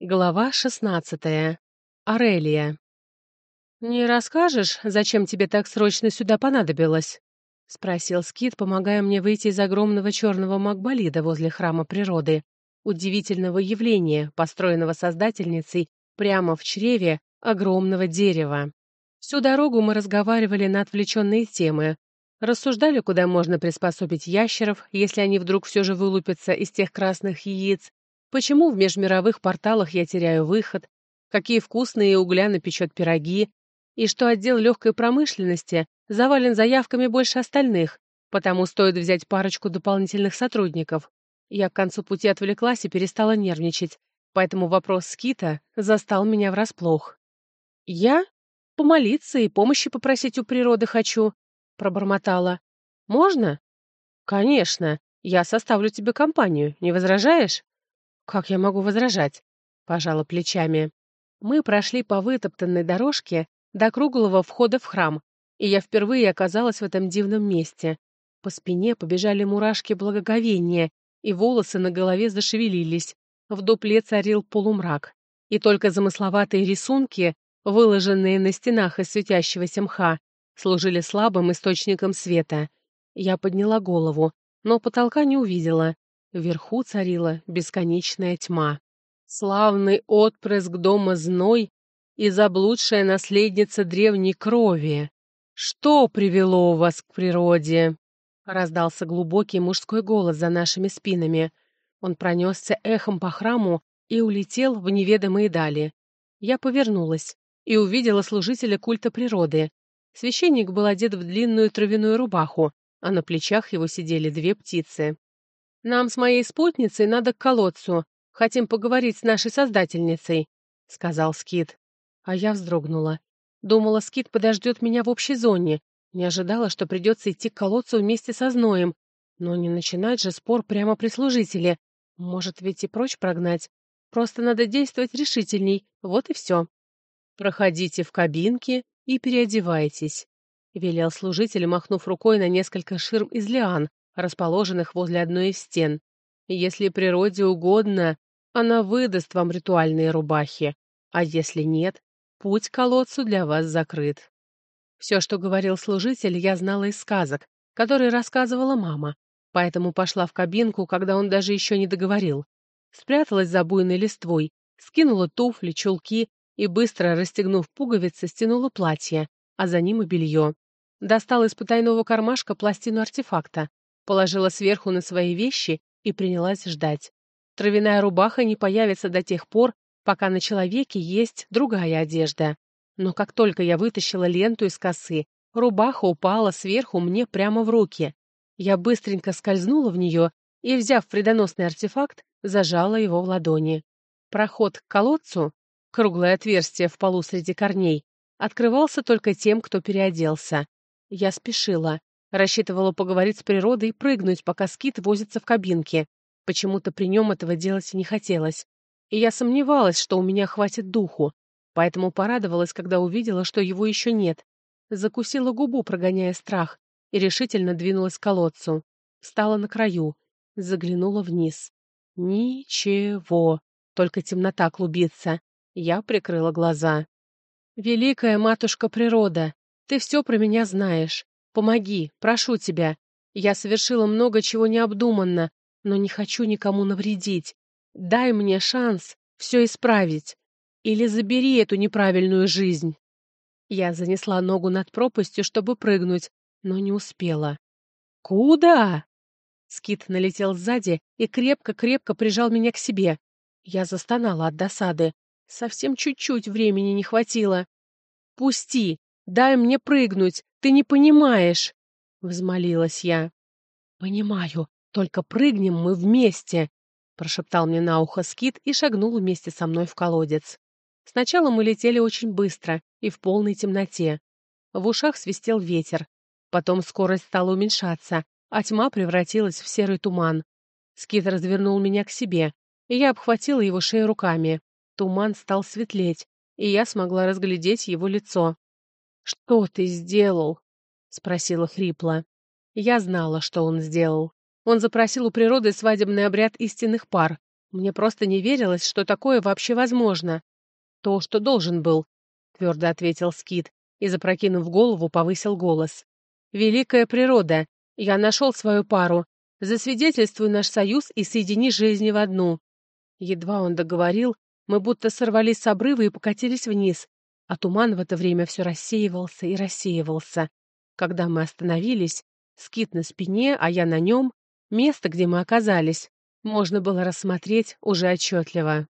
Глава шестнадцатая. Арелия. «Не расскажешь, зачем тебе так срочно сюда понадобилось?» — спросил Скит, помогая мне выйти из огромного черного макболида возле храма природы, удивительного явления, построенного создательницей прямо в чреве огромного дерева. Всю дорогу мы разговаривали на отвлеченные темы, рассуждали, куда можно приспособить ящеров, если они вдруг все же вылупятся из тех красных яиц, Почему в межмировых порталах я теряю выход? Какие вкусные угляно печет пироги? И что отдел легкой промышленности завален заявками больше остальных, потому стоит взять парочку дополнительных сотрудников. Я к концу пути отвлеклась и перестала нервничать, поэтому вопрос Скита застал меня врасплох. «Я? Помолиться и помощи попросить у природы хочу», — пробормотала. «Можно?» «Конечно. Я составлю тебе компанию. Не возражаешь?» «Как я могу возражать?» — пожала плечами. Мы прошли по вытоптанной дорожке до круглого входа в храм, и я впервые оказалась в этом дивном месте. По спине побежали мурашки благоговения, и волосы на голове зашевелились. В дупле царил полумрак, и только замысловатые рисунки, выложенные на стенах из светящегося мха, служили слабым источником света. Я подняла голову, но потолка не увидела. Вверху царила бесконечная тьма. Славный отпрыск дома зной и заблудшая наследница древней крови. Что привело вас к природе? Раздался глубокий мужской голос за нашими спинами. Он пронесся эхом по храму и улетел в неведомые дали. Я повернулась и увидела служителя культа природы. Священник был одет в длинную травяную рубаху, а на плечах его сидели две птицы. «Нам с моей спутницей надо к колодцу. Хотим поговорить с нашей создательницей», — сказал Скит. А я вздрогнула. Думала, Скит подождет меня в общей зоне. Не ожидала, что придется идти к колодцу вместе со Зноем. Но не начинать же спор прямо при служителе. Может, ведь и прочь прогнать. Просто надо действовать решительней. Вот и все. «Проходите в кабинки и переодевайтесь», — велел служитель, махнув рукой на несколько ширм из лиан, расположенных возле одной из стен. Если природе угодно, она выдаст вам ритуальные рубахи, а если нет, путь к колодцу для вас закрыт. Все, что говорил служитель, я знала из сказок, которые рассказывала мама, поэтому пошла в кабинку, когда он даже еще не договорил. Спряталась за буйной листвой, скинула туфли, чулки и, быстро расстегнув пуговицы, стянула платье, а за ним и белье. Достала из потайного кармашка пластину артефакта, положила сверху на свои вещи и принялась ждать. Травяная рубаха не появится до тех пор, пока на человеке есть другая одежда. Но как только я вытащила ленту из косы, рубаха упала сверху мне прямо в руки. Я быстренько скользнула в нее и, взяв вредоносный артефакт, зажала его в ладони. Проход к колодцу, круглое отверстие в полу среди корней, открывался только тем, кто переоделся. Я спешила. Рассчитывала поговорить с природой и прыгнуть, пока скит возится в кабинке. Почему-то при нем этого делать не хотелось. И я сомневалась, что у меня хватит духу. Поэтому порадовалась, когда увидела, что его еще нет. Закусила губу, прогоняя страх, и решительно двинулась к колодцу. Встала на краю. Заглянула вниз. Ничего. Только темнота клубится. Я прикрыла глаза. «Великая матушка природа, ты все про меня знаешь. Помоги, прошу тебя. Я совершила много чего необдуманно, но не хочу никому навредить. Дай мне шанс все исправить. Или забери эту неправильную жизнь. Я занесла ногу над пропастью, чтобы прыгнуть, но не успела. «Куда?» Скит налетел сзади и крепко-крепко прижал меня к себе. Я застонала от досады. Совсем чуть-чуть времени не хватило. «Пусти! Дай мне прыгнуть! Ты не понимаешь!» — взмолилась я. «Понимаю, только прыгнем мы вместе!» — прошептал мне на ухо Скит и шагнул вместе со мной в колодец. Сначала мы летели очень быстро и в полной темноте. В ушах свистел ветер. Потом скорость стала уменьшаться, а тьма превратилась в серый туман. Скит развернул меня к себе, и я обхватила его шею руками. Туман стал светлеть, и я смогла разглядеть его лицо. «Что ты сделал?» — спросила хрипло. Я знала, что он сделал. Он запросил у природы свадебный обряд истинных пар, Мне просто не верилось, что такое вообще возможно. То, что должен был, твердо ответил Скит и, запрокинув голову, повысил голос. Великая природа, я нашел свою пару. Засвидетельствуй наш союз и соедини жизни в одну. Едва он договорил, мы будто сорвались с обрыва и покатились вниз, а туман в это время все рассеивался и рассеивался. Когда мы остановились, скит на спине, а я на нем, место, где мы оказались, можно было рассмотреть уже отчетливо.